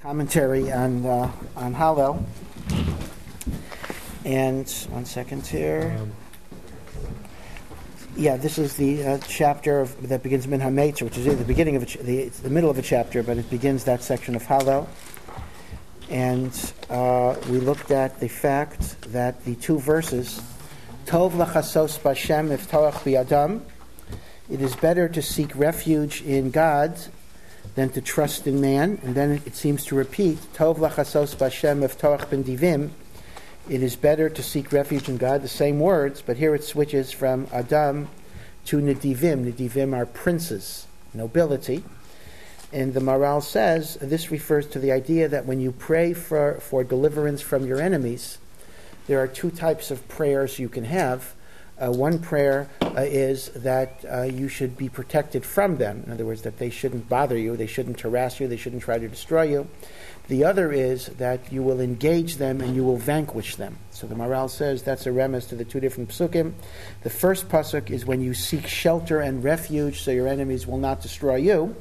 commentary on uh, on Hallel. And one second here. Yeah, this is the uh, chapter of, that begins Min HaMetzer, which is the beginning of ch- the, the middle of a chapter, but it begins that section of Hallel. And uh, we looked at the fact that the two verses, Tov lachasos b'Hashem if bi'adam, it is better to seek refuge in God than to trust in man. And then it seems to repeat, Tov lachasos b'Hashem if ben divim. It is better to seek refuge in God, the same words, but here it switches from Adam to Nedivim. Nedivim are princes, nobility. And the Maharal says this refers to the idea that when you pray for, for deliverance from your enemies, there are two types of prayers you can have. Uh, one prayer uh, is that uh, you should be protected from them. In other words, that they shouldn't bother you, they shouldn't harass you, they shouldn't try to destroy you. The other is that you will engage them and you will vanquish them. So the Maharal says that's a remes to the two different psukim. The first pasuk is when you seek shelter and refuge so your enemies will not destroy you.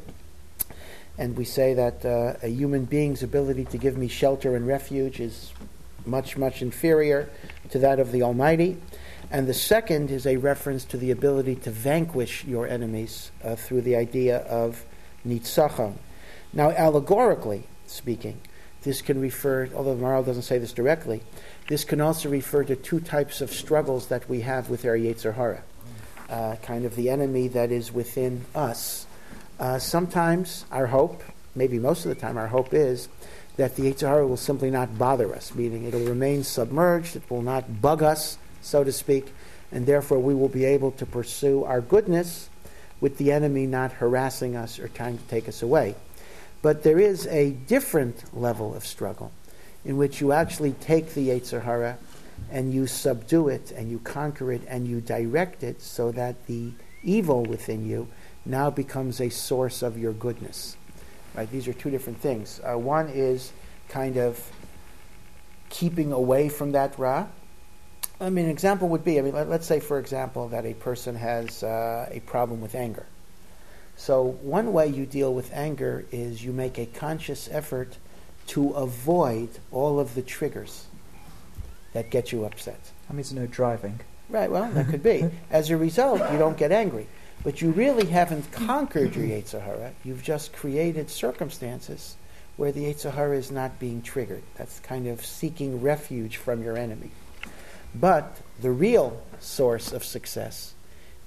And we say that uh, a human being's ability to give me shelter and refuge is much, much inferior to that of the Almighty. And the second is a reference to the ability to vanquish your enemies uh, through the idea of nitzachon. Now, allegorically speaking, this can refer, although Maharal doesn't say this directly, this can also refer to two types of struggles that we have with our Yetzer Hara. Uh, kind of the enemy that is within us. Uh, sometimes our hope, maybe most of the time, our hope is that the Yetzer Hara will simply not bother us, meaning it'll remain submerged, it will not bug us, so to speak, and therefore we will be able to pursue our goodness with the enemy not harassing us or trying to take us away. But there is a different level of struggle in which you actually take the Yetzer Hara and you subdue it and you conquer it and you direct it so that the evil within you now becomes a source of your goodness. Right? These are two different things. Uh, one is kind of keeping away from that ra, I mean, an example would be I mean, let, us say, for example, that a person has uh, a problem with anger. So, one way you deal with anger is you make a conscious effort to avoid all of the triggers that get you upset. That means no driving. Right, well, that could be. As a result, you don't get angry. But you really haven't conquered your Yetzer Hara. You've just created circumstances where the Yetzer Hara is not being triggered. That's kind of seeking refuge from your enemy. But the real source of success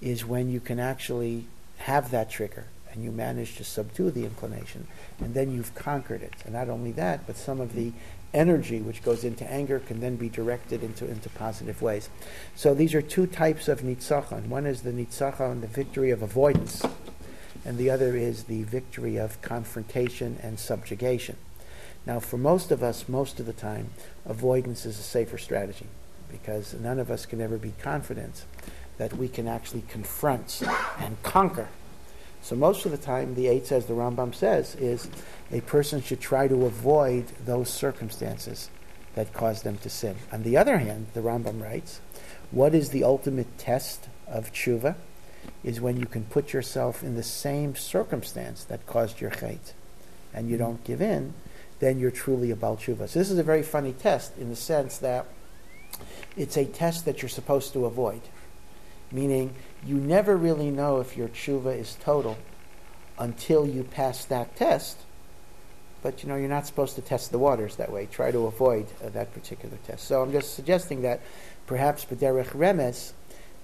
is when you can actually have that trigger and you manage to subdue the inclination, and then you've conquered it. And not only that, but some of the energy which goes into anger can then be directed into, into positive ways. So these are two types of nitzachon. One is the nitzachon, the victory of avoidance, and the other is the victory of confrontation and subjugation. Now, for most of us, most of the time, avoidance is a safer strategy because none of us can ever be confident that we can actually confront and conquer. So most of the time, the eight says, the Rambam says, is a person should try to avoid those circumstances that cause them to sin. On the other hand, the Rambam writes, what is the ultimate test of tshuva? Is when you can put yourself in the same circumstance that caused your chait, and you don't give in, then you're truly a Baal tshuva. So this is a very funny test in the sense that it's a test that you're supposed to avoid. Meaning, you never really know if your tshuva is total until you pass that test. But you know, you're not supposed to test the waters that way. Try to avoid uh, that particular test. So I'm just suggesting that perhaps B'derech Remes,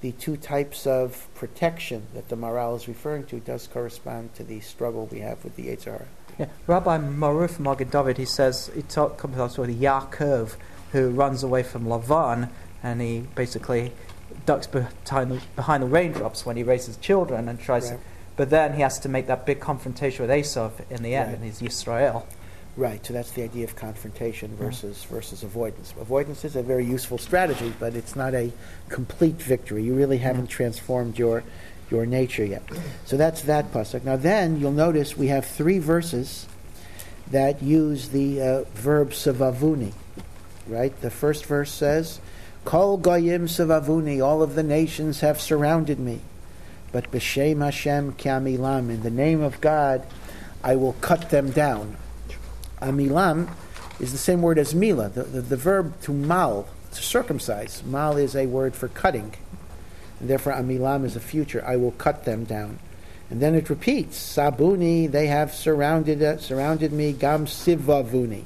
the two types of protection that the Maharal is referring to, does correspond to the struggle we have with the Yetzer Hara. Yeah. Rabbi Maruf Magen David, he says, talk, comes out with the Yaakov, who runs away from Lavan, and he basically ducks behind the, behind the raindrops when he raises children and tries right. to, but then he has to make that big confrontation with Esav in the end, right. and he's Yisrael. Right, so that's the idea of confrontation versus versus avoidance. Avoidance is a very useful strategy, but it's not a complete victory. You really haven't transformed your your nature yet. So that's that pasuk. Now then, you'll notice we have three verses that use the uh, verb savavuni. Right, the first verse says Kol goyim savavuni, all of the nations have surrounded me. But b'shem Hashem kamilam, in the name of God, I will cut them down. Amilam is the same word as mila, the, the, the verb to mal, to circumcise. Mal is a word for cutting. And therefore, amilam is a future. I will cut them down. And then it repeats, sabuni, they have surrounded, uh, surrounded me, gam sivavuni.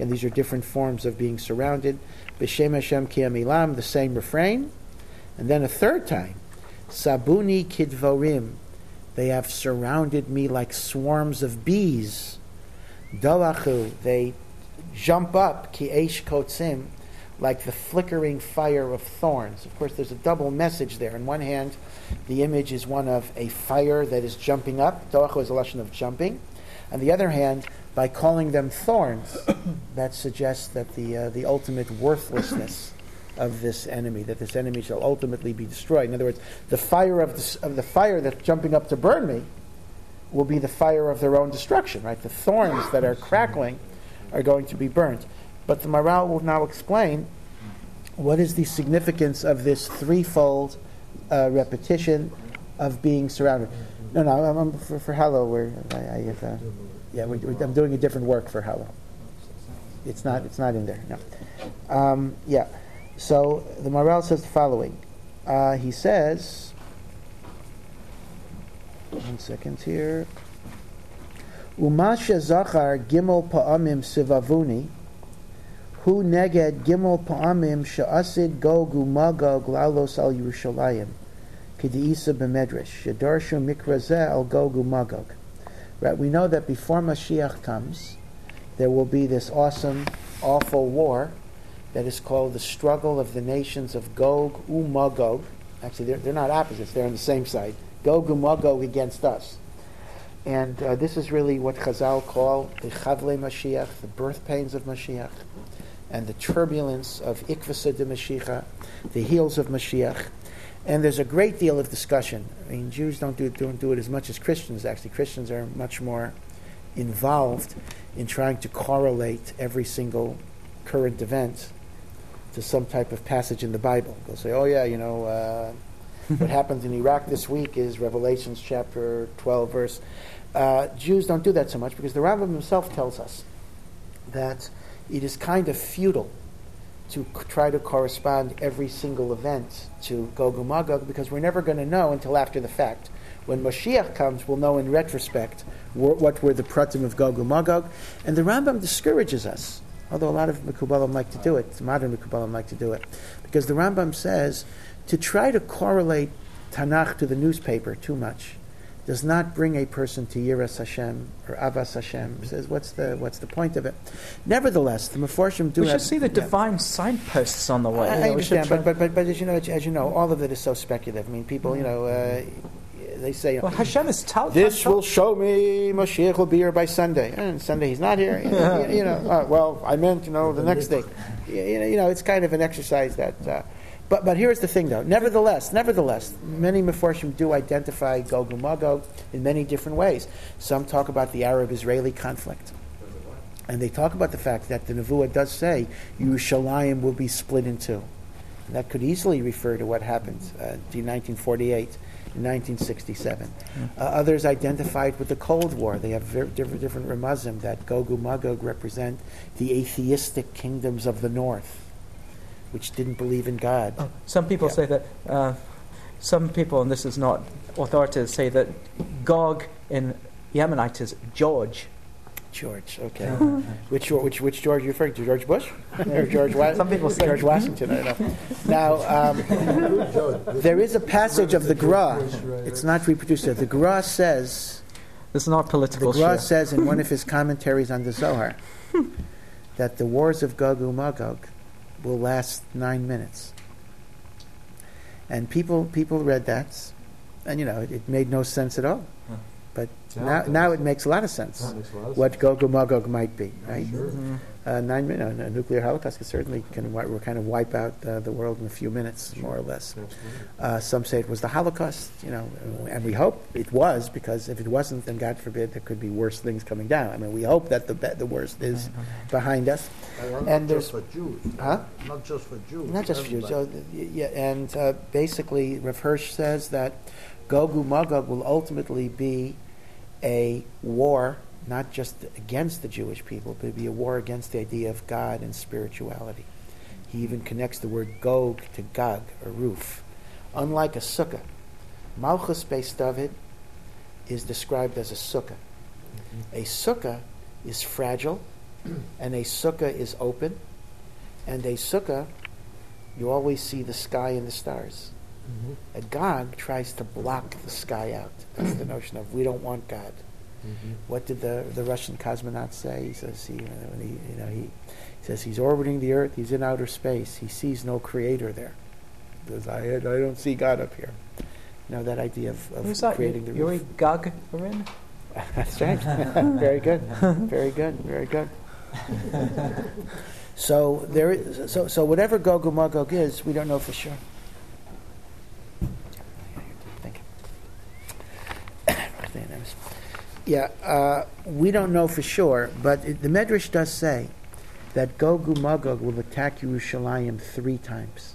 Again, these are different forms of being surrounded. B'shem Hashem ki amilam, the same refrain. And then a third time, sabuni kidvorim, they have surrounded me like swarms of bees. Dalachu, they jump up, ki eish kotzim, like the flickering fire of thorns. Of course, there's a double message there. On one hand, the image is one of a fire that is jumping up. Dalachu is a lesson of jumping. On the other hand, by calling them thorns, that suggests that the, uh, the ultimate worthlessness of this enemy, that this enemy shall ultimately be destroyed. In other words, the fire of the, of the fire that's jumping up to burn me will be the fire of their own destruction, right? The thorns that are crackling are going to be burnt. But the Maharal will now explain what is the significance of this threefold uh, repetition of being surrounded. No, no, I'm, I'm for, for Hallel, where I, I uh, yeah, we, we, I'm doing a different work for Hallel. It's not, it's not in there. No. Um, yeah. So the Maharal says the following. Uh, he says, one second here. Umasha Zachar Gimel Pa'amim Sivavuni, Hu Neged Gimel Pa'amim Sha'asid Gog Umagog Lalos Al Yerushalayim, Kediisa B'Medrash, Shadarshu Mikrazeh Gog Umagog. Right, we know that before Mashiach comes, there will be this awesome, awful war that is called the struggle of the nations of Gog Umagog. Actually, they're, they're not opposites, they're on the same side. Gog Umagog against us. And uh, this is really what Chazal call the Chavle Mashiach, the birth pains of Mashiach, and the turbulence of Ikvasa de Mashiach, the heels of Mashiach. And there's a great deal of discussion. I mean, Jews don't do, don't do it as much as Christians, actually. Christians are much more involved in trying to correlate every single current event to some type of passage in the Bible. They'll say, oh, yeah, you know, uh, what happens in Iraq this week is Revelations chapter 12, verse. Uh, Jews don't do that so much because the Rambam himself tells us that it is kind of futile to try to correspond every single event to Gog and Magog because we're never going to know until after the fact. When Mashiach comes, we'll know in retrospect wh- what were the pratim of Gog and Magog. And the Rambam discourages us although a lot of Mekubalim like to do it, modern Mekubalim like to do it, because the Rambam says to try to correlate Tanakh to the newspaper too much does not bring a person to Yiras Hashem or Avas Hashem. Says what's the what's the point of it? Nevertheless, the Meforshim do. We should have, see the yeah. divine signposts on the way. I, I know, we should understand, but, but but but as you know, as you know, all of it is so speculative. I mean, people, you know, uh, they say. well, Hashem is tell- This will show me Mashiach will be here by Sunday. And Sunday he's not here. You know, you know uh, well, I meant, you know, the next day. You know, you know it's kind of an exercise that. Uh, but, but here's the thing, though. Nevertheless, nevertheless, many Meforshim do identify Gog and Magog in many different ways. Some talk about the Arab-Israeli conflict. And they talk about the fact that the Nevuah does say Yerushalayim will be split in two. And that could easily refer to what happened uh, in 1948 in 1967. Uh, others identified with the Cold War. They have very different, different remazim that Gog and Magog represent the atheistic kingdoms of the north, which didn't believe in God. Oh, some people Yeah. say that. Uh, some people, and this is not authoritative, say that Gog in Yemenite is George. George, okay. which, Geor- which, which George are you referring to? George Bush? or George Wa- Some people say- George Washington, I don't know. Now, um, there is a passage of the Gra. It's not reproduced there. The Gra says, This is not the political Gra shit. says in one of his commentaries on the Zohar that the wars of Gog and Magog will last nine minutes. And people, people read that, and you know, it, it made no sense at all. Huh. But Yeah, now, it now it makes a lot of sense That makes a lot of what sense. Gog and Magog might be, right? Sure. Mhm. Uh, nine minutes, a nuclear holocaust could certainly can wi- will kind of wipe out uh, the world in a few minutes, more or less. Uh, some say it was the Holocaust, you know, and we hope it was because if it wasn't, then God forbid there could be worse things coming down. I mean, we hope that the be- the worst is behind us. And And not there's- just for Jews. Huh? Not just for Jews. Not just for Jews. So, yeah, and uh, basically, Rav Hirsch says that Gog and Magog will ultimately be a war not just against the Jewish people, but it'd be a war against the idea of God and spirituality. He even connects the word Gog to Gog, a roof. Unlike a sukkah, Malchus Beis David is described as a sukkah. A sukkah is fragile, and a sukkah is open, and a sukkah, you always see the sky and the stars. Mm-hmm. A Gog tries to block the sky out. That's the notion of we don't want God. Mm-hmm. What did the, the Russian cosmonaut say? He says he, when he, you know, he, he says he's orbiting the Earth. He's in outer space. He sees no creator there. He says I, I don't see God up here. You know that idea of, of Who's that? creating the Yuri roof. Gagarin? That's right. very good. Very good. Very good. so there is, so so whatever Gog Magog is, we don't know for sure. Thank you. Yeah, uh, we don't know for sure, but it, the Medrash does say that Gog and Magog will attack Yerushalayim three times.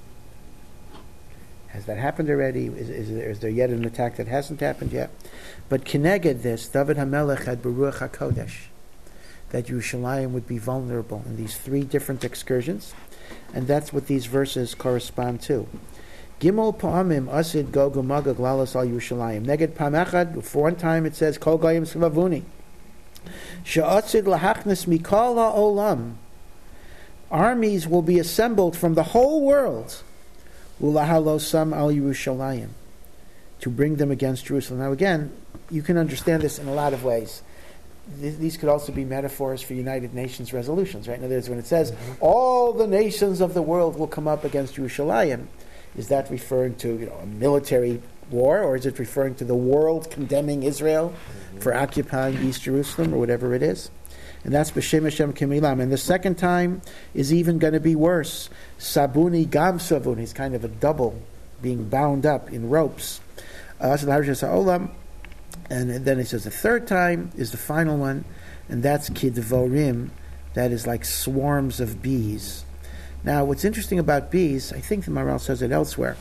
Has that happened already? Is, is, there, is there yet an attack that hasn't happened yet? But Kineged this, David HaMelech had b'Ruach HaKodesh, that Yerushalayim would be vulnerable in these three different excursions, and that's what these verses correspond to. Gimel Pa'amim Asid Gog Magog Lalas Al Yerushalayim. Neged Pamechad, for one time it says Kol Goyim Svavuni. Sha'asid Lahachnes Mikal Olam. Armies will be assembled from the whole world. Ulahalosam Al Yerushalayim. To bring them against Jerusalem. Now again, you can understand this in a lot of ways. These could also be metaphors for United Nations resolutions, right? In other words, when it says mm-hmm. all the nations of the world will come up against Yerushalayim, is that referring to you know, a military war, or is it referring to the world condemning Israel for occupying East Jerusalem, or whatever it is? And that's B'Shem Hashem Kimilam. And the second time is even going to be worse. Sabuni Gam Savuni. He's kind of a double, being bound up in ropes. Uh. And then he says the third time is the final one, and that's Kidvorim. That is like swarms of bees. Now, what's interesting about bees, I think the Maharal says it elsewhere,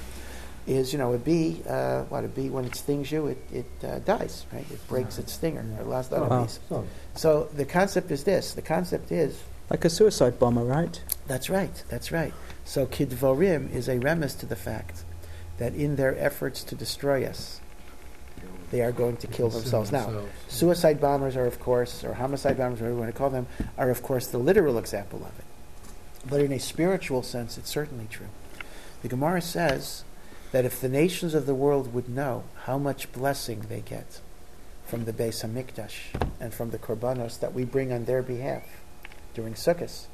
is you know a bee. Uh, what a bee when it stings you, it it uh, dies, right? It breaks its stinger. Or last other Oh. bees. So, So the concept is this: the concept is Like a suicide bomber, right? that's right, that's right. So Kidvorim is a remez to the fact that in their efforts to destroy us, they are going to kill themselves. Now, suicide bombers are, of course, or homicide bombers, whatever you want to call them, are, of course, the literal example of it. But in a spiritual sense, it's certainly true. The Gemara says that if the nations of the world would know how much blessing they get from the Beis Hamikdash and from the korbanos that we bring on their behalf during Sukkot,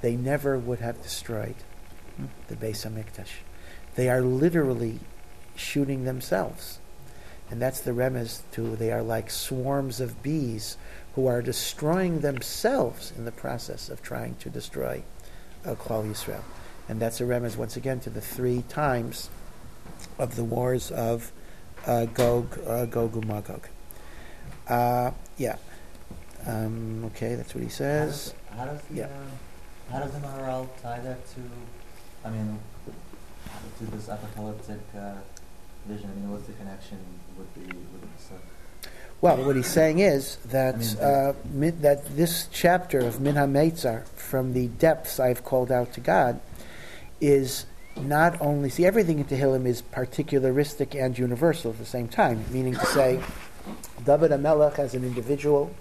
they never would have destroyed the Beis Hamikdash. They are literally shooting themselves. And that's the remez to they are like swarms of bees who are destroying themselves in the process of trying to destroy uh, Klal Yisrael. And that's a remez once again to the three times of the wars of uh, Gog, uh, Gog and Magog. Uh, yeah. Um, okay, that's what he says. How does the Yeah. uh, how does the Maharal tie that to? I mean, to this apocalyptic uh, vision. I mean, what's the connection with the with the stuff? Well, what he's saying is that uh, min, that this chapter of Min HaMeitzar, from the depths I've called out to God, is not only see everything in Tehillim is particularistic and universal at the same time. Meaning to say, David HaMelech as an individual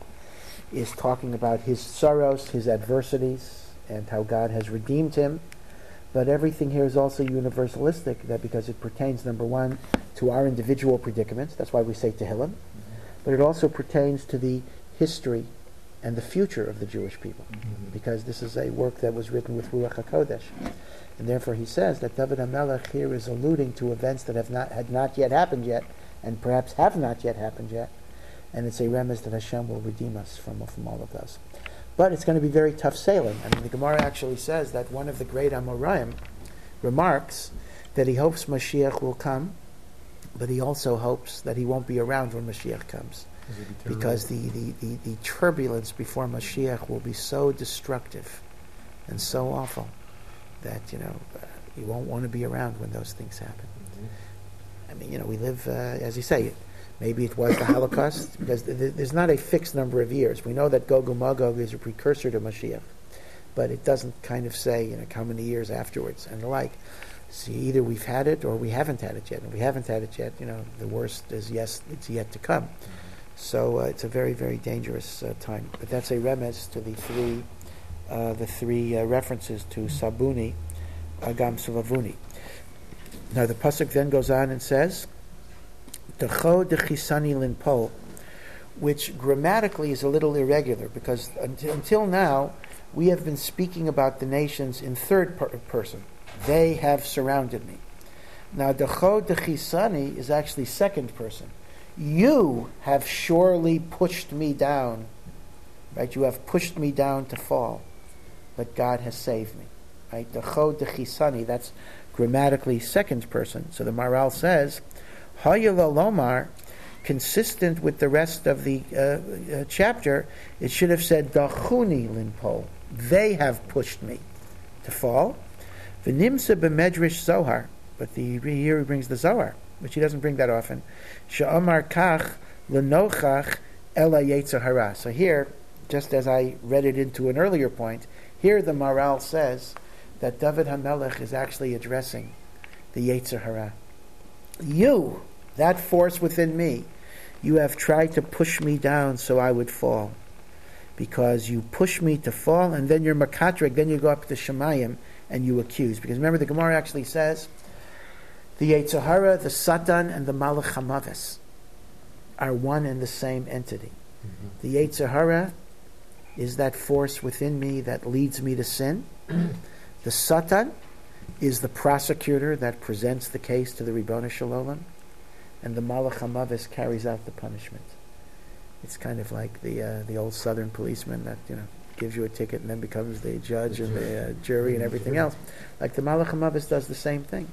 is talking about his sorrows, his adversities, and how God has redeemed him. But everything here is also universalistic, that because it pertains, number one, to our individual predicaments. That's why we say Tehillim but it also pertains to the history and the future of the Jewish people, mm-hmm. because this is a work that was written with Ruach HaKodesh. And therefore he says that David HaMelech here is alluding to events that have not, had not yet happened yet, and perhaps have not yet happened yet, and it's a remez that Hashem will redeem us from, from all of those. But it's going to be very tough sailing. I mean, the Gemara actually says that one of the great Amoraim remarks that he hopes Mashiach will come, but he also hopes that he won't be around when Mashiach comes because the, the, the, the turbulence before Mashiach will be so destructive and so awful that you know uh, you won't want to be around when those things happen. I mean, you know, we live, uh, as you say, Maybe it was the Holocaust, because th- th- there's not a fixed number of years. We know that Gog and Magog is a precursor to Mashiach, but it doesn't kind of say, you know, how many years afterwards and the like. See, either we've had it or we haven't had it yet. And we haven't had it yet, you know, the worst is yes, it's yet to come. So uh, it's a very, very dangerous uh, time. But that's a remez to the three, uh, the three uh, references to Sabuni, Agam Sulavuni. Now the pasuk then goes on and says, "Decho dechisani linpol," which grammatically is a little irregular because until, until now we have been speaking about the nations in third per- person. They have surrounded me. Now decho dechisani is actually second person. You have surely pushed me down. Right? You have pushed me down to fall, but God has saved me. Right? Decho dechisani. That's grammatically second person. So the Maharal says, Hayala Lomar, consistent with the rest of the uh, uh, chapter, it should have said Dachuni Linpol. They have pushed me to fall. V'nimsa b'medrash Zohar, but the, here he brings the Zohar, which he doesn't bring that often. Sha'amar kach lenochach ela hara. So here, just as I read it into an earlier point, here the Maharal says that David HaMelech is actually addressing the Yetzer. You, that force within me, you have tried to push me down so I would fall. Because you push me to fall, and then you're makatrik, then you go up to Shemayim and you accuse. Because remember, the Gemara actually says the Yetzer Hara, the Satan, and the Malach Hamavis are one and the same entity. Mm-hmm. The Yetzer Hara is that force within me that leads me to sin. The Satan is the prosecutor that presents the case to the Ribbon Shalom, and the Malach Hamavis carries out the punishment. It's kind of like the uh, the old Southern policeman that you know gives you a ticket and then becomes the judge The and the uh, jury. and everything else. Like the Malach Hamavis does the same thing.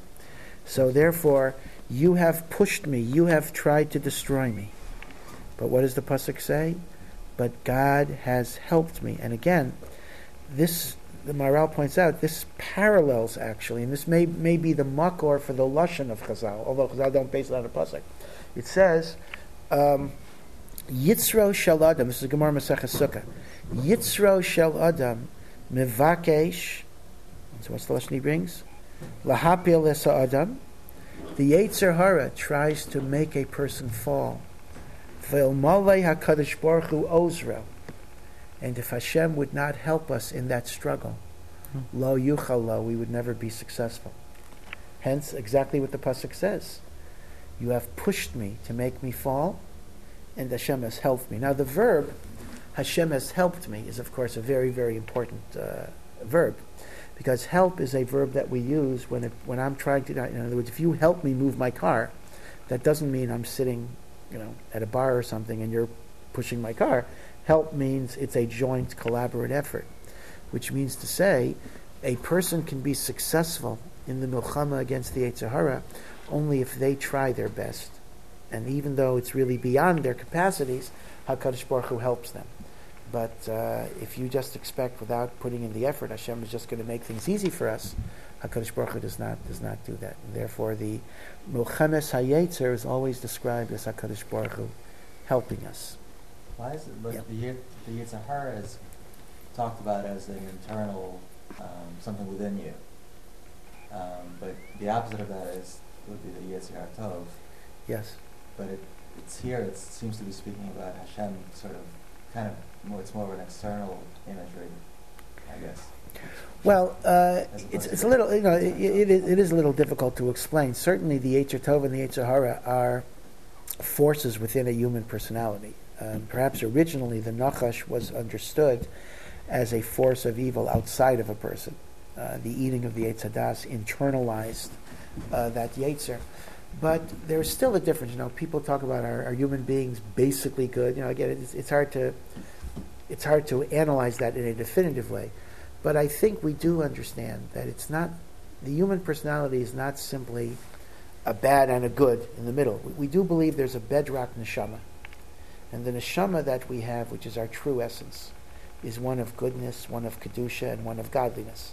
So therefore, you have pushed me, you have tried to destroy me. But what does the pasuk say? But God has helped me. And again, this the Maharal points out this parallels actually, and this may, may be the makor for the lashon of Chazal, although Chazal don't base it on a pasuk. It says, um, "Yitzro shel adam." This is Gemara Maseches Sukkah. Yitzro shel adam mevakesh. So what's the lashon he brings? Lahapil esa adam. The Yetzer Hara tries to make a person fall. V'ilmalei Hakadosh Baruch Hu ozro. And if Hashem would not help us in that struggle, hmm. lo yuchal lo, we would never be successful. Hence, exactly what the pasuk says: "You have pushed me to make me fall, and Hashem has helped me." Now, the verb "Hashem has helped me" is, of course, a very, very important uh, verb, because help is a verb that we use when it, when I'm trying to. In other words, if you help me move my car, that doesn't mean I'm sitting, you know, at a bar or something and you're pushing my car. Help means it's a joint collaborative effort, which means to say a person can be successful in the milchama against the Yetzer only if they try their best. And even though it's really beyond their capacities, HaKadosh Baruch Hu helps them. But uh, if you just expect without putting in the effort, Hashem is just going to make things easy for us, HaKadosh Baruch Hu does not, does not do that. And therefore, the Milchemes HaYetzer is always described as HaKadosh Baruch Hu helping us. Why is it, but Yep. the the Yetzer is talked about as an internal, um, something within you. Um, but the opposite of that is, would be the Yetzer Hara Tov, Yes. But it, it's here, it seems to be speaking about Hashem sort of, kind of, more, it's more of an external imagery, I guess. Well, uh, it's, it's a little, you know, it, it, is- it is a little difficult to explain. Certainly, the Yetzer Tov and the Yetzer Hara are forces within a human personality. Um, perhaps originally the Nachash was understood as a force of evil outside of a person. Uh, the eating of the Eitz HaDaas internalized uh, that Yetzer. But there's still a difference. You know, people talk about are, are human beings basically good. You know, again, it's, it's hard to it's hard to analyze that in a definitive way. But I think we do understand that it's not the human personality is not simply a bad and a good in the middle. We, we do believe there's a bedrock neshama, and the neshama that we have, which is our true essence, is one of goodness, one of kedusha, and one of godliness.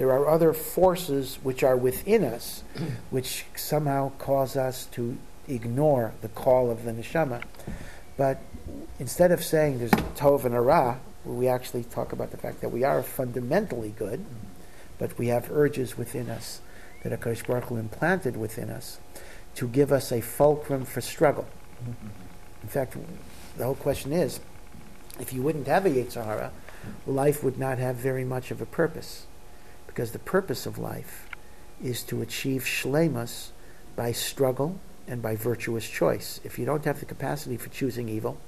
There are other forces which are within us, which somehow cause us to ignore the call of the neshama. But instead of saying there's a tov and a ra, we actually talk about the fact that we are fundamentally good, but we have urges within us that HaKadosh Baruch Hu implanted within us to give us a fulcrum for struggle. In fact, the whole question is, if you wouldn't have a Yetzer Hara, life would not have very much of a purpose. Because the purpose of life is to achieve shlemus by struggle and by virtuous choice. If you don't have the capacity for choosing evil,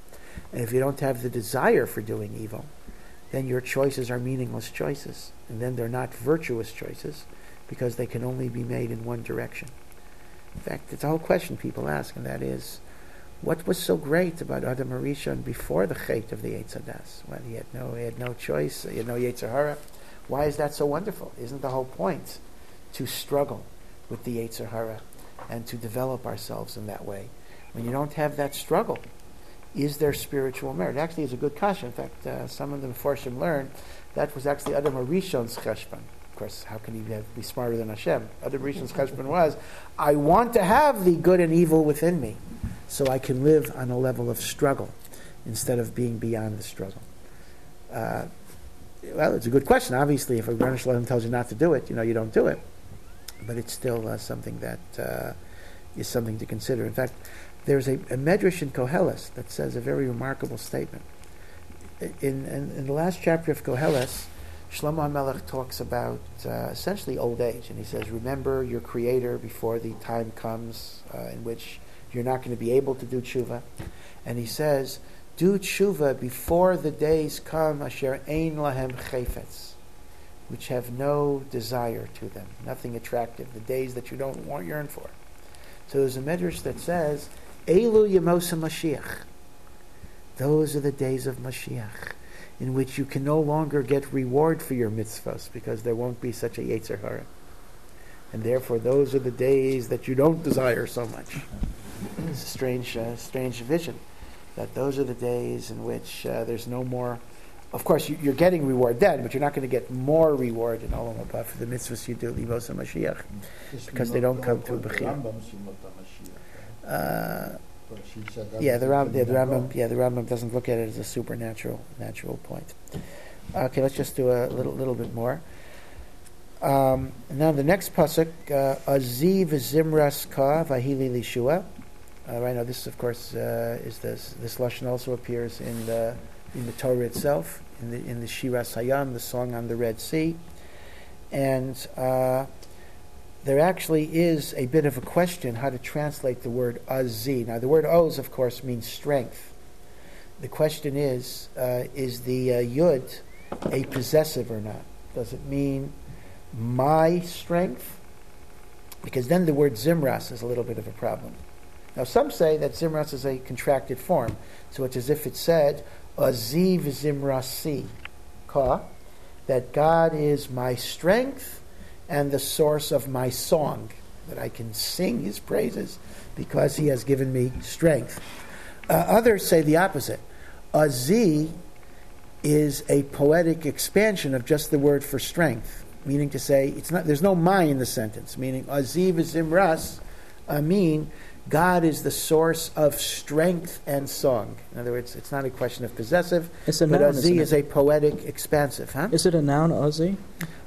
and if you don't have the desire for doing evil, then your choices are meaningless choices. And then they're not virtuous choices because they can only be made in one direction. In fact, it's a whole question people ask, and that is, what was so great about Adam Harishon before the chait of the Eitz HaDaas? Well, he had no, he had no choice, he had no Yetzer Hara. Why is that so wonderful? Isn't the whole point to struggle with the Yetzer Hara and to develop ourselves in that way? When you don't have that struggle, is there spiritual merit? Actually, it's a good question. In fact, uh, some of the Meforshim learned that was actually Adam Harishon's cheshbon. Of course, how can he be smarter than Hashem? Adam Harishon's cheshbon was, I want to have the good and evil within me, so I can live on a level of struggle instead of being beyond the struggle. Uh, well, it's a good question. Obviously, if a Rebbeinu Shalom tells you not to do it, you know you don't do it. But it's still uh, something that uh, is something to consider. In fact, there's a, a medrash in Koheles that says a very remarkable statement. In, in, in the last chapter of Koheles, Shlomo HaMelech talks about uh, essentially old age, and he says, "Remember your Creator before the time comes uh, in which you're not going to be able to do tshuva." And he says, "Do tshuva before the days come asher ein lahem chayfetz, which have no desire to them, nothing attractive, the days that you don't want yearn for." So there's a medrash that says, "Elu Yemosa Mashiach." Those are the days of Mashiach in which you can no longer get reward for your mitzvahs because there won't be such a Yetzer Hara. And therefore, those are the days that you don't desire so much. It's a strange, uh, strange vision that those are the days in which uh, there's no more. Of course, you, are getting reward then, but you're not going to get more reward in Olam Haba for the mitzvahs you do, Libos Mashiach, because they don't come to a Bechir. Uh, yeah, the, Ram, yeah, the Rambam, yeah, the Rambam doesn't look at it as a supernatural natural point. Okay, let's just do a little little bit more. Um, now the next pasuk, uh, Aziv Zimras Ka Vahili Lishua. Uh, right now, this of course uh, is this. This lashon also appears in the in the Torah itself, in the in the Shiras Hayam, the song on the Red Sea, and. Uh, there actually is a bit of a question how to translate the word azi. Now, the word oz, of course, means strength. The question is, uh, is the uh, yud a possessive or not? Does it mean my strength? Because then the word zimras is a little bit of a problem. Now, some say that zimras is a contracted form, so it's as if it said, aziv zimrasi, ka, that God is my strength and the source of my song, that I can sing his praises because he has given me strength. Uh, others say the opposite. A Z is a poetic expansion of just the word for strength, meaning to say it's not. There's no my in the sentence, meaning Aziv is. I mean, God is the source of strength and song. In other words, it's not a question of possessive, it's a but noun, Azi is it? a poetic expansive. Huh? Is it a noun, Ozzy?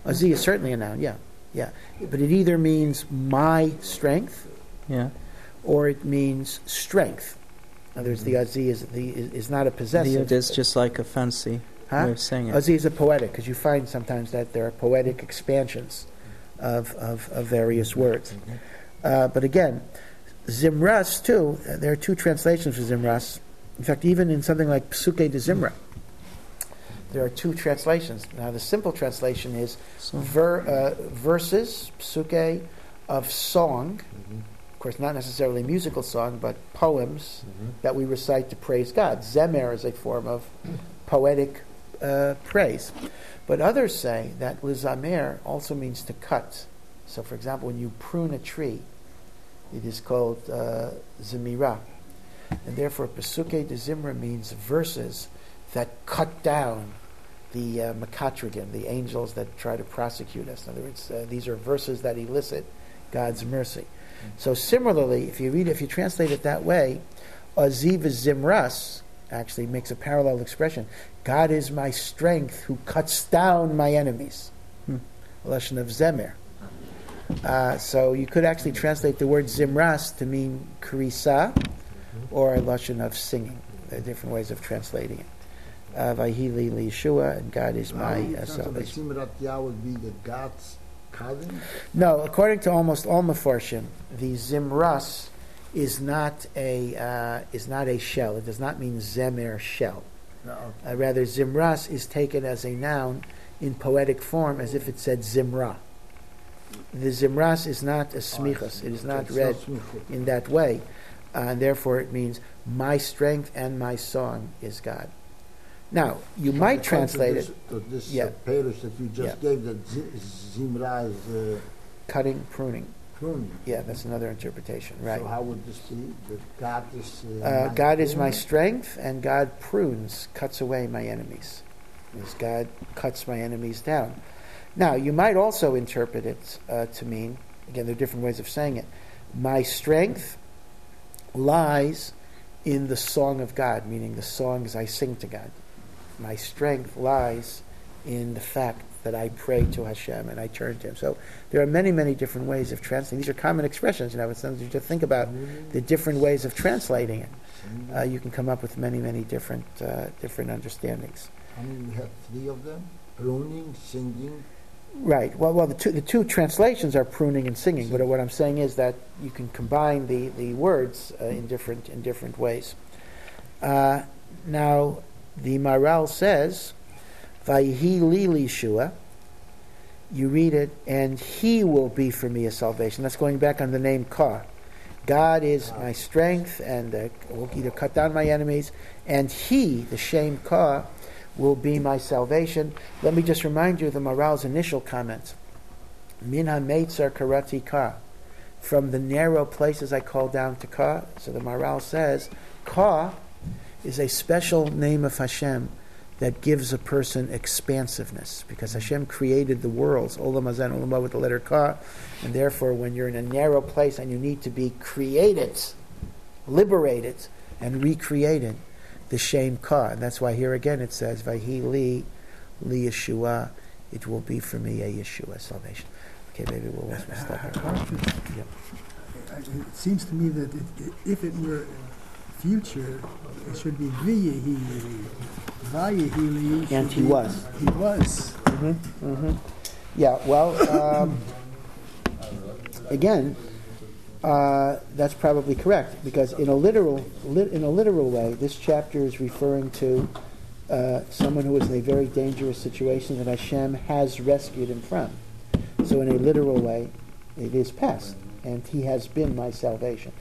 Azi is certainly a noun, yeah. Yeah. But it either means my strength Yeah. or it means strength. In other words, the Azi is, the, is, is not a possessive. yud is just like a fancy Huh? way of saying it. Azi is a poetic, because you find sometimes that there are poetic expansions of, of, of various words. Uh, but again, Zimras, too, there are two translations for Zimras. In fact, even in something like Psuke de Zimra, there are two translations. Now, the simple translation is ver, uh, verses, psuke, of song, of course, not necessarily musical song, but poems that we recite to praise God. Zemer is a form of poetic uh, praise. But others say that lizamer also means to cut. So, for example, when you prune a tree, it is called uh, zemira. And therefore, Pesuke de Zimra means verses that cut down the uh, the angels that try to prosecute us. In other words, uh, these are verses that elicit God's mercy. So similarly, if you read, if you translate it that way, Aziv Zimras actually makes a parallel expression. God is my strength who cuts down my enemies. Hmm. Lashon of Zemer. Uh, so you could actually translate the word Zimras to mean Karisa or a Lashon of singing. There are different ways of translating it. Uh, Vahili li Yeshua, and God is my uh, salvation. Would be the God's cousin? No, according to almost all Mefarshim, the Zimras is not a uh, is not a shell. It does not mean zemer shell. No. Uh, rather, Zimras is taken as a noun in poetic form, as if it said Zimra. The Zimras is not a smichas. It is not read in that way, uh, and therefore it means my strength and my song is God. Now, you might translate this- it To this Yeah. uh, pirush that you just gave, that Zi- Zimra is uh, cutting, pruning. pruning. Yeah, that's another interpretation, right? So how would this be? That God is. Uh, Uh, my God is my strength, and God prunes, cuts away my enemies. As God cuts my enemies down. Now, you might also interpret it uh, to mean, again, there are different ways of saying it. My strength lies in the song of God, meaning the songs I sing to God. My strength lies in the fact that I pray to Hashem and I turn to Him. So there are many, many different ways of translating. These are common expressions, you know, it's something to think about the different ways of translating it. Uh, you can come up with many, many different, uh, different understandings. I mean, we have three of them: pruning, singing. Right. Well, well, the two, the two translations are pruning and singing, but what I'm saying is that you can combine the, the words uh, in different in different ways. Uh, now, the Maharal says, "Vayihi li lishua." You read it, and He will be for me a salvation. That's going back on the name Ka. God is my strength, and uh, will either cut down my enemies, and He, the shame Ka, will be my salvation. Let me just remind you of the Maharal's initial comments. Min ha-meitzar karati ka. From the narrow places I call down to ka. So the Maharal says, ka is a special name of Hashem that gives a person expansiveness because Hashem created the worlds, olam hazan, olam with the letter ka, and therefore when you're in a narrow place and you need to be created, liberated, and recreated, the shame ka. And that's why here again it says, Vahi li, li Yeshua, it will be for me a Yeshua salvation. Okay, maybe we'll, we'll stop here. Yep. It seems to me that it- if it were future, it should be. V'yehili. should And he was. He was. hmm Yeah, well, um, again, uh, that's probably correct because in a literal, lit, in a literal way, this chapter is referring to uh, someone who was in a very dangerous situation that Hashem has rescued him from. So, in a literal way, it is past, and he has been my salvation.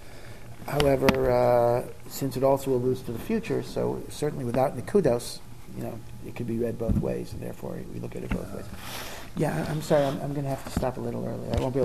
However, uh, since it also alludes to the future, so certainly without Nikudos, you know, it could be read both ways, and therefore we look at it both ways. Yeah, I'm sorry, I'm, I'm going to have to stop a little early. I won't be able